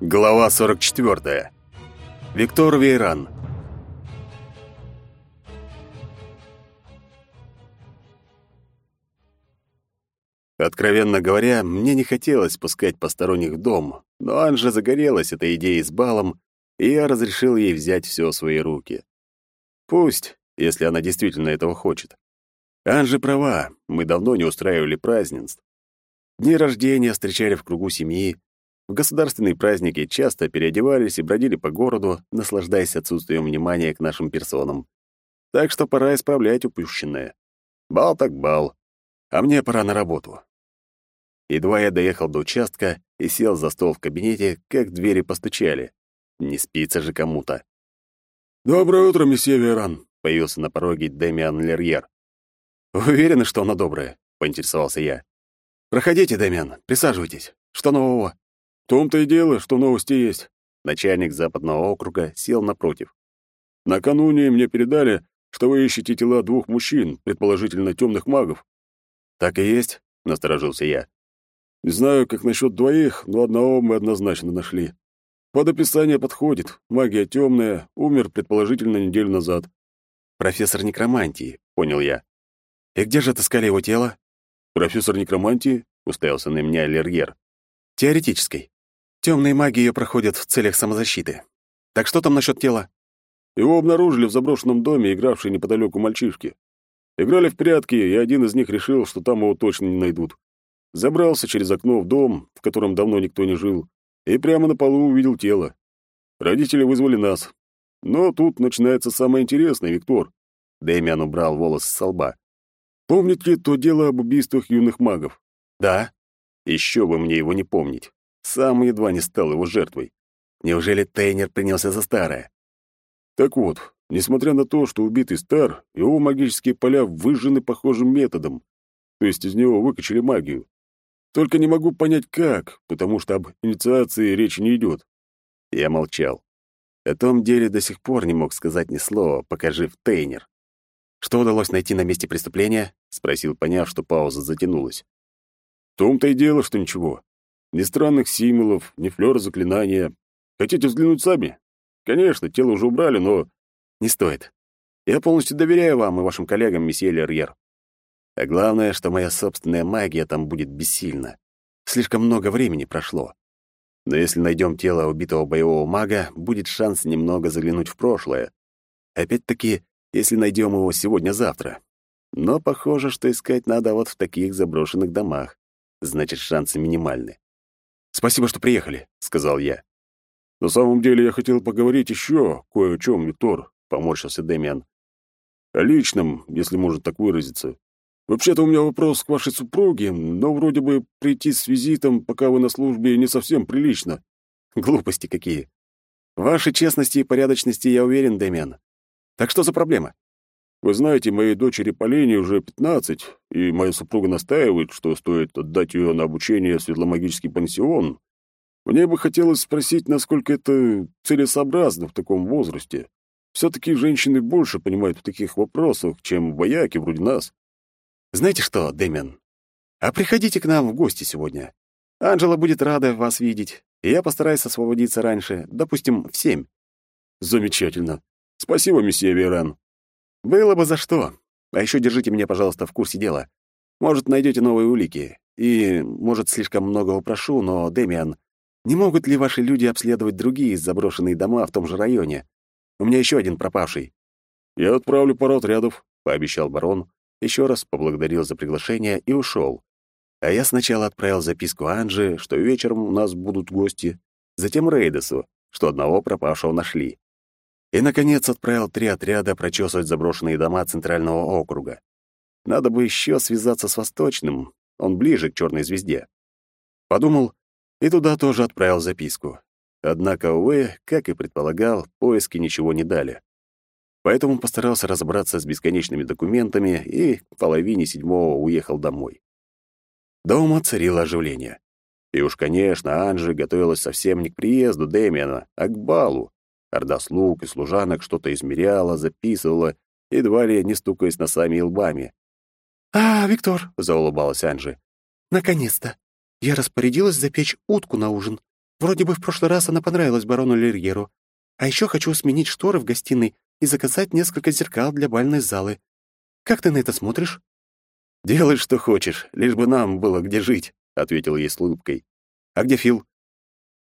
Глава 44. Виктор Вейран. Откровенно говоря, мне не хотелось пускать посторонних в дом, но Анжа загорелась этой идеей с балом, и я разрешил ей взять все в свои руки. Пусть, если она действительно этого хочет. Анжи права, мы давно не устраивали празднеств. Дни рождения встречали в кругу семьи, в государственные праздники часто переодевались и бродили по городу, наслаждаясь отсутствием внимания к нашим персонам. Так что пора исправлять упущенное. Бал так бал. А мне пора на работу. Едва я доехал до участка и сел за стол в кабинете, как двери постучали. Не спится же кому-то. «Доброе утро, месье Веран», — появился на пороге Демиан Лерьер. «Уверены, что оно доброе?» — поинтересовался я. «Проходите, Демиан, присаживайтесь. Что нового?» В том-то и дело, что новости есть. Начальник западного округа сел напротив. Накануне мне передали, что вы ищете тела двух мужчин, предположительно темных магов. Так и есть, насторожился я. Не знаю, как насчет двоих, но одного мы однозначно нашли. Под описание подходит. Магия темная, умер предположительно неделю назад. Профессор некромантии, понял я. И где же отыскали его тело? Профессор некромантии? уставился на меня Лергер. Теоретической. Темные маги ее проходят в целях самозащиты. Так что там насчет тела? Его обнаружили в заброшенном доме, игравшие неподалеку мальчишки. Играли в прятки, и один из них решил, что там его точно не найдут. Забрался через окно в дом, в котором давно никто не жил, и прямо на полу увидел тело. Родители вызвали нас. Но тут начинается самое интересное, Виктор. Дэмиан убрал волосы с лба. Помните то дело об убийствах юных магов? Да. Еще бы мне его не помнить. Сам едва не стал его жертвой. Неужели Тейнер принялся за старое? Так вот, несмотря на то, что убитый стар, его магические поля выжжены похожим методом, то есть из него выкачали магию. Только не могу понять, как, потому что об инициации речи не идет. Я молчал. О том деле до сих пор не мог сказать ни слова, пока жив Тейнер. «Что удалось найти на месте преступления?» — спросил, поняв, что пауза затянулась. «В том-то и дело, что ничего. Ни странных символов, ни флёра заклинания. Хотите взглянуть сами? Конечно, тело уже убрали, но... Не стоит. Я полностью доверяю вам и вашим коллегам, месье Лерьер. А главное, что моя собственная магия там будет бессильна. Слишком много времени прошло. Но если найдем тело убитого боевого мага, будет шанс немного заглянуть в прошлое. Опять-таки, если найдем его сегодня-завтра. Но похоже, что искать надо вот в таких заброшенных домах. Значит, шансы минимальны. «Спасибо, что приехали», — сказал я. «На самом деле я хотел поговорить еще кое о чем, Виктор», — поморщился Дэмиан. «О личном, если можно так выразиться. Вообще-то у меня вопрос к вашей супруге, но вроде бы прийти с визитом, пока вы на службе, не совсем прилично». «Глупости какие. В вашей честности и порядочности я уверен, Дэмиан. Так что за проблема?» «Вы знаете, моей дочери Полине уже пятнадцать, и моя супруга настаивает, что стоит отдать ее на обучение в светломагический пансион. Мне бы хотелось спросить, насколько это целесообразно в таком возрасте. Все-таки женщины больше понимают в таких вопросах, чем вояки вроде нас. Знаете что, Дэмиан, а приходите к нам в гости сегодня. Анжела будет рада вас видеть, и я постараюсь освободиться раньше, допустим, в семь. Замечательно. Спасибо, месье Веран. Было бы за что. А еще держите меня, пожалуйста, в курсе дела. Может, найдете новые улики. И, может, слишком многого прошу, но, Дэмиан, не могут ли ваши люди обследовать другие заброшенные дома в том же районе? У меня еще один пропавший». «Я отправлю пару отрядов», — пообещал барон, еще раз поблагодарил за приглашение и ушел. А я сначала отправил записку Анже, что вечером у нас будут гости, затем Рейдесу, что одного пропавшего нашли. И, наконец, отправил три отряда прочесывать заброшенные дома Центрального округа. Надо бы еще связаться с Восточным, он ближе к Черной звезде. Подумал, и туда тоже отправил записку. Однако, увы, как и предполагал, поиски ничего не дали. Поэтому постарался разобраться с бесконечными документами и к половине седьмого уехал домой. Дома царило оживление. И уж, конечно, Анжи готовилась совсем не к приезду Дэмиана, а к балу. Орда слуг и служанок что-то измеряла, записывала, едва ли не стукаясь носами и лбами. «А, Виктор», — заулыбалась Анжи, — «наконец-то! Я распорядилась запечь утку на ужин. Вроде бы в прошлый раз она понравилась барону Лерьеру. А еще хочу сменить шторы в гостиной и заказать несколько зеркал для бальной залы. Как ты на это смотришь?» «Делай, что хочешь, лишь бы нам было где жить», — ответил ей с улыбкой. «А где Фил?»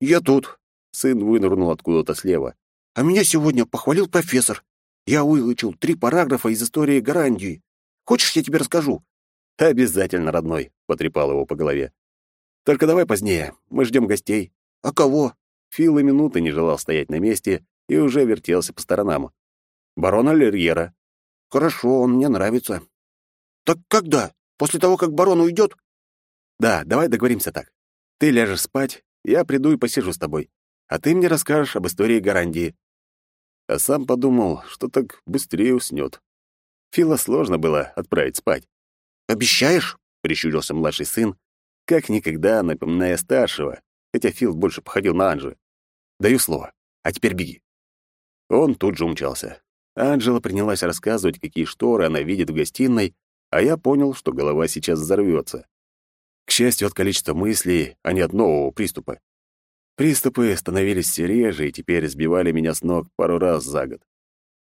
«Я тут». Сын вынырнул откуда-то слева. «А меня сегодня похвалил профессор. Я выучил три параграфа из истории Гарандии. Хочешь, я тебе расскажу?» «Обязательно, родной», — потрепал его по голове. «Только давай позднее, мы ждем гостей». «А кого?» Фил и минуты не желал стоять на месте и уже вертелся по сторонам. «Барона Лерьера». «Хорошо, он мне нравится». «Так когда? После того, как барон уйдет?» «Да, давай договоримся так. Ты ляжешь спать, я приду и посижу с тобой, а ты мне расскажешь об истории Гарандии». А сам подумал, что так быстрее уснет. Фила сложно было отправить спать. «Обещаешь?» — прищурился младший сын, как никогда напоминая старшего, хотя Фил больше походил на Анжи. «Даю слово. А теперь беги». Он тут же умчался. Анжела принялась рассказывать, какие шторы она видит в гостиной, а я понял, что голова сейчас взорвется. К счастью, от количества мыслей, а не от нового приступа. Приступы становились все реже и теперь сбивали меня с ног пару раз за год.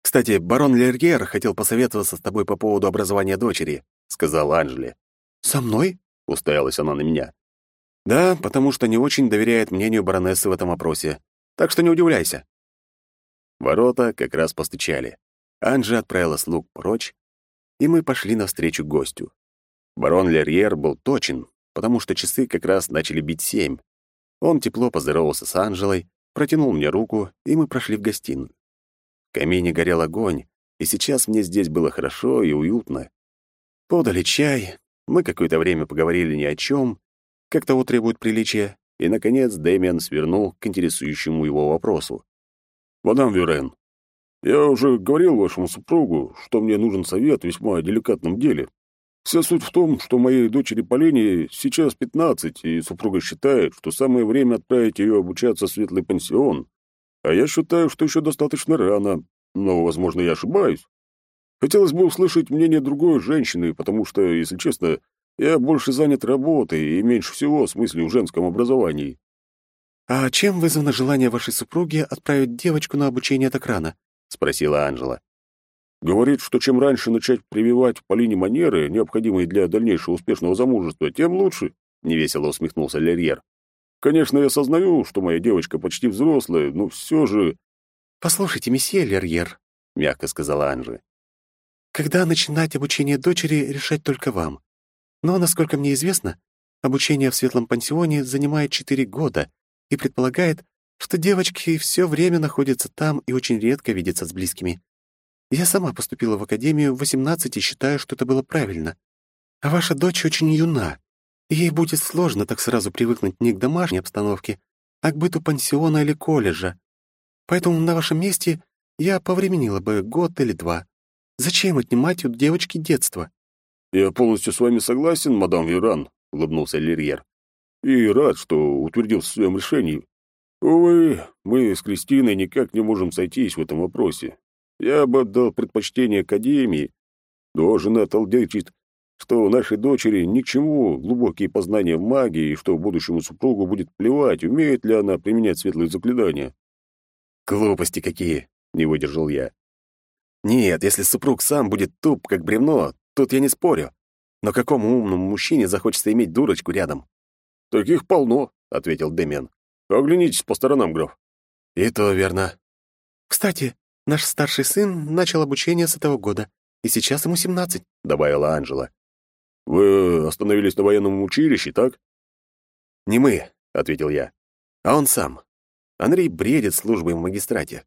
«Кстати, барон Лергер хотел посоветоваться с тобой по поводу образования дочери», — сказала Анжеле. «Со мной?» — уставилась она на меня. «Да, потому что не очень доверяет мнению баронессы в этом вопросе. Так что не удивляйся». Ворота как раз постучали. Анжи отправила слуг прочь, и мы пошли навстречу гостю. Барон Лерьер был точен, потому что часы как раз начали бить семь. Он тепло поздоровался с Анжелой, протянул мне руку, и мы прошли в гостиную. В камине горел огонь, и сейчас мне здесь было хорошо и уютно. Подали чай, мы какое-то время поговорили ни о чем, как того требует приличия, и, наконец, Дэмиан свернул к интересующему его вопросу. «Мадам Вюрен, я уже говорил вашему супругу, что мне нужен совет в весьма деликатном деле. Вся суть в том, что моей дочери Полине сейчас пятнадцать, и супруга считает, что самое время отправить ее обучаться в светлый пансион. А я считаю, что еще достаточно рано, но, возможно, я ошибаюсь. Хотелось бы услышать мнение другой женщины, потому что, если честно, я больше занят работой и меньше всего с мыслью в женском образовании. «А чем вызвано желание вашей супруги отправить девочку на обучение так рано?» — спросила Анжела. «Говорит, что чем раньше начать прививать Полине манеры, необходимые для дальнейшего успешного замужества, тем лучше», — невесело усмехнулся Лерьер. «Конечно, я сознаю, что моя девочка почти взрослая, но все же...» «Послушайте, месье Лерьер», — мягко сказала Анжи. «Когда начинать обучение дочери, решать только вам. Но, насколько мне известно, обучение в светлом пансионе занимает четыре года, и предполагает, что девочки все время находятся там и очень редко видятся с близкими. Я сама поступила в академию в 18 и считаю, что это было правильно. А ваша дочь очень юна, ей будет сложно так сразу привыкнуть не к домашней обстановке, а к быту пансиона или колледжа. Поэтому на вашем месте я повременила бы год или два. Зачем отнимать у девочки детство? «Я полностью с вами согласен, мадам Виран», — улыбнулся Лерьер и рад, что утвердился в своем решении. Увы, мы с Кристиной никак не можем сойтись в этом вопросе. Я бы отдал предпочтение Академии, но жена толдечит, что у нашей дочери ни к чему глубокие познания в магии, и что будущему супругу будет плевать, умеет ли она применять светлые заклинания. «Глупости какие!» — не выдержал я. «Нет, если супруг сам будет туп, как бревно, тут я не спорю. Но какому умному мужчине захочется иметь дурочку рядом?» «Таких полно», — ответил Дэмиан. «Оглянитесь по сторонам, граф». «И то верно». «Кстати, наш старший сын начал обучение с этого года, и сейчас ему семнадцать», — добавила Анжела. «Вы остановились на военном училище, так?» «Не мы», — ответил я, — «а он сам. Андрей бредит службой в магистрате.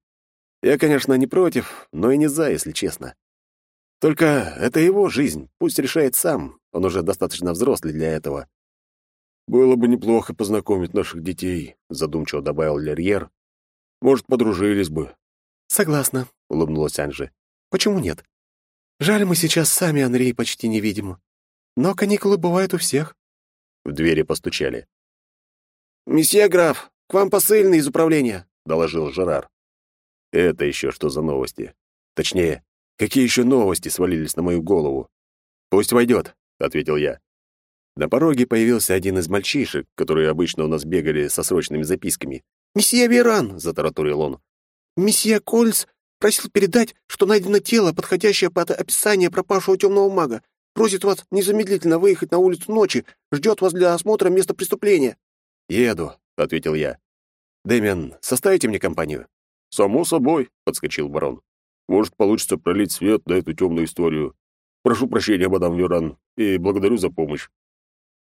Я, конечно, не против, но и не за, если честно. Только это его жизнь, пусть решает сам, он уже достаточно взрослый для этого. «Было бы неплохо познакомить наших детей», — задумчиво добавил Лерьер. «Может, подружились бы». «Согласна», — улыбнулась Анжи. «Почему нет? Жаль, мы сейчас сами Андрей почти не видим. Но каникулы бывают у всех». В двери постучали. «Месье граф, к вам посыльный из управления», — доложил Жерар. «Это еще что за новости? Точнее, какие еще новости свалились на мою голову?» «Пусть войдет», — ответил я. На пороге появился один из мальчишек, которые обычно у нас бегали со срочными записками. «Месье Веран!» — затараторил он. «Месье Кольц просил передать, что найдено тело, подходящее под описание пропавшего темного мага. Просит вас незамедлительно выехать на улицу ночи, ждет вас для осмотра места преступления». «Еду», — ответил я. «Дэмиан, составите мне компанию?» «Само собой», — подскочил барон. «Может, получится пролить свет на эту темную историю. Прошу прощения, мадам Веран, и благодарю за помощь».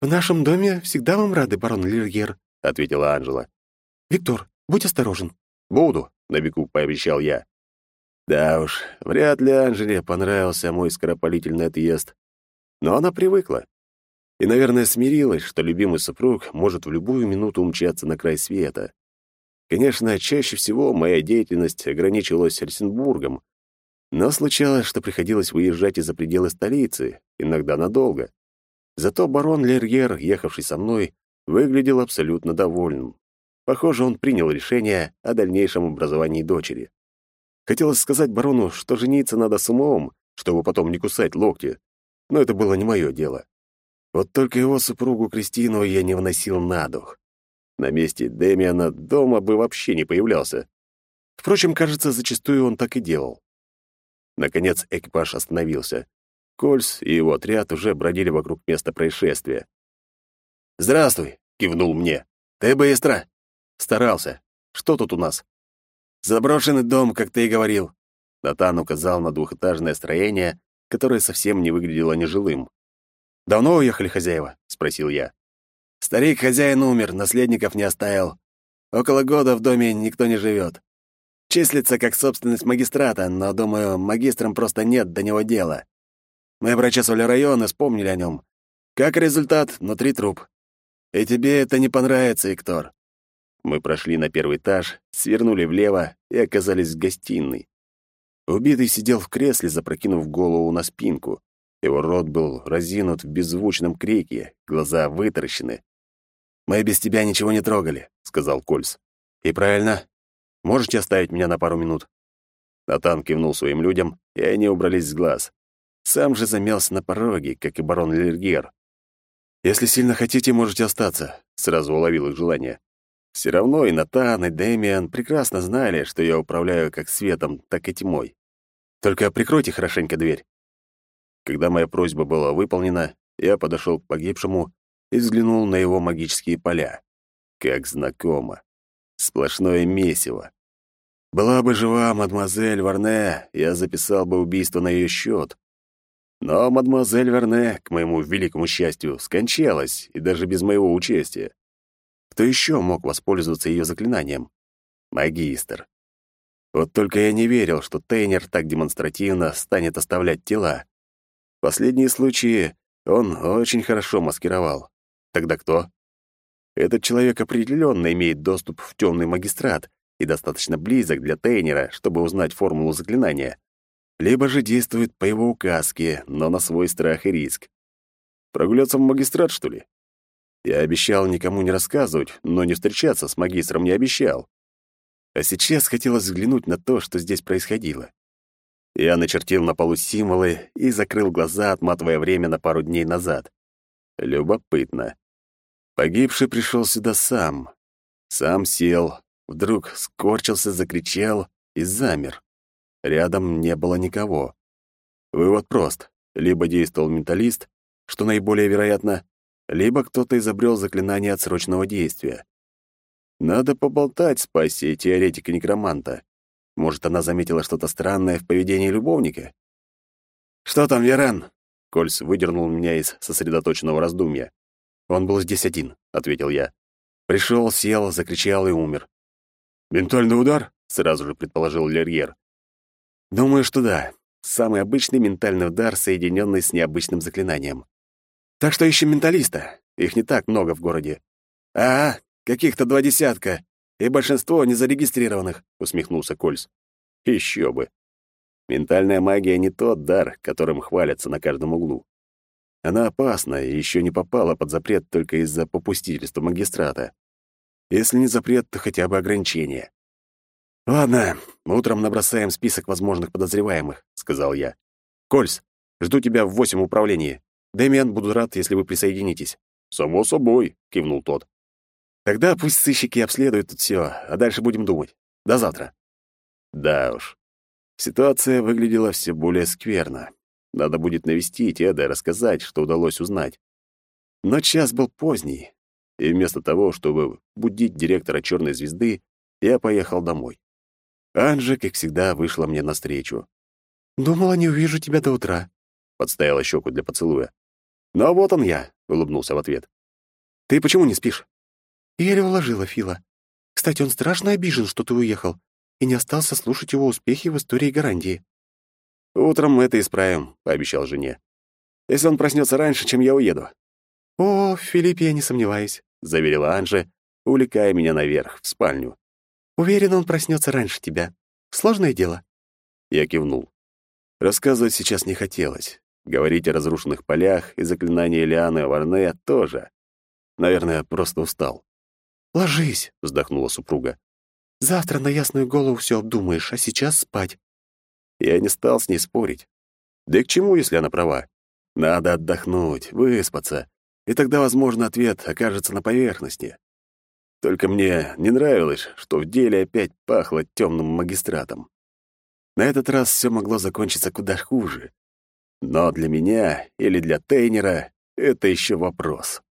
«В нашем доме всегда вам рады, барон Лиргер», — ответила Анжела. «Виктор, будь осторожен». «Буду», — на бегу пообещал я. Да уж, вряд ли Анжеле понравился мой скоропалительный отъезд. Но она привыкла. И, наверное, смирилась, что любимый супруг может в любую минуту умчаться на край света. Конечно, чаще всего моя деятельность ограничивалась Хельсинбургом, но случалось, что приходилось выезжать из-за пределы столицы, иногда надолго. Зато барон Лерьер, ехавший со мной, выглядел абсолютно довольным. Похоже, он принял решение о дальнейшем образовании дочери. Хотелось сказать барону, что жениться надо с умом, чтобы потом не кусать локти, но это было не мое дело. Вот только его супругу Кристину я не вносил на дух. На месте Дэмиана дома бы вообще не появлялся. Впрочем, кажется, зачастую он так и делал. Наконец экипаж остановился. Кольс и его отряд уже бродили вокруг места происшествия. «Здравствуй!» — кивнул мне. «Ты быстро!» «Старался. Что тут у нас?» «Заброшенный дом, как ты и говорил». Натан указал на двухэтажное строение, которое совсем не выглядело нежилым. «Давно уехали хозяева?» — спросил я. Старик-хозяин умер, наследников не оставил. Около года в доме никто не живет. Числится как собственность магистрата, но, думаю, магистрам просто нет до него дела. Мы прочесывали район и вспомнили о нем. Как результат, внутри труп. И тебе это не понравится, Иктор. Мы прошли на первый этаж, свернули влево и оказались в гостиной. Убитый сидел в кресле, запрокинув голову на спинку. Его рот был разинут в беззвучном крике, глаза вытаращены. «Мы без тебя ничего не трогали», — сказал Кольс. «И правильно. Можете оставить меня на пару минут?» Натан кивнул своим людям, и они убрались с глаз. Сам же замялся на пороге, как и барон Лергер. «Если сильно хотите, можете остаться», — сразу уловил их желание. Все равно и Натан, и Дэмиан прекрасно знали, что я управляю как светом, так и тьмой. Только прикройте хорошенько дверь. Когда моя просьба была выполнена, я подошел к погибшему и взглянул на его магические поля. Как знакомо. Сплошное месиво. Была бы жива мадемуазель Варне, я записал бы убийство на ее счет. Но мадемуазель Верне, к моему великому счастью, скончалась, и даже без моего участия. Кто еще мог воспользоваться ее заклинанием? Магистр. Вот только я не верил, что Тейнер так демонстративно станет оставлять тела. Последние случаи он очень хорошо маскировал. Тогда кто? Этот человек определенно имеет доступ в темный магистрат и достаточно близок для Тейнера, чтобы узнать формулу заклинания. Либо же действует по его указке, но на свой страх и риск. Прогуляться в магистрат, что ли? Я обещал никому не рассказывать, но не встречаться с магистром не обещал. А сейчас хотелось взглянуть на то, что здесь происходило. Я начертил на полу символы и закрыл глаза, отматывая время на пару дней назад. Любопытно. Погибший пришел сюда сам. Сам сел, вдруг скорчился, закричал и замер. Рядом не было никого. Вывод прост. Либо действовал менталист, что наиболее вероятно, либо кто-то изобрел заклинание отсрочного действия. Надо поболтать с пассией теоретика-некроманта. Может, она заметила что-то странное в поведении любовника? «Что там, Веран?» Кольс выдернул меня из сосредоточенного раздумья. «Он был здесь один», — ответил я. Пришел, сел, закричал и умер. «Ментальный удар?» — сразу же предположил Лерьер. «Думаю, что да. Самый обычный ментальный удар, соединенный с необычным заклинанием. Так что ищем менталиста. Их не так много в городе. А, каких-то два десятка и большинство незарегистрированных», — усмехнулся Кольс. «Еще бы. Ментальная магия не тот дар, которым хвалятся на каждом углу. Она опасна и еще не попала под запрет только из-за попустительства магистрата. Если не запрет, то хотя бы ограничение. «Ладно, утром набросаем список возможных подозреваемых», — сказал я. «Кольс, жду тебя в восемь управлении. Дэмиан, буду рад, если вы присоединитесь». «Само собой», — кивнул тот. «Тогда пусть сыщики обследуют тут все, а дальше будем думать. До завтра». Да уж, ситуация выглядела все более скверно. Надо будет навестить Эда и рассказать, что удалось узнать. Но час был поздний, и вместо того, чтобы будить директора «Черной звезды», я поехал домой. Анжа, как всегда, вышла мне навстречу. «Думала, не увижу тебя до утра», — подставила щеку для поцелуя. «Ну, вот он я», — улыбнулся в ответ. «Ты почему не спишь?» «Еле уложила Фила. Кстати, он страшно обижен, что ты уехал, и не остался слушать его успехи в истории Гарандии». «Утром мы это исправим», — пообещал жене. «Если он проснется раньше, чем я уеду». «О, в Филиппе я не сомневаюсь», — заверила Анжа, увлекая меня наверх, в спальню. «Уверен, он проснется раньше тебя. Сложное дело». Я кивнул. Рассказывать сейчас не хотелось. Говорить о разрушенных полях и заклинании Лианы Варнея тоже. Наверное, просто устал. «Ложись», — вздохнула супруга. «Завтра на ясную голову все обдумаешь, а сейчас спать». Я не стал с ней спорить. Да и к чему, если она права? Надо отдохнуть, выспаться, и тогда, возможно, ответ окажется на поверхности. Только мне не нравилось, что в деле опять пахло темным магистратом. На этот раз все могло закончиться куда хуже. Но для меня или для Тейнера это еще вопрос.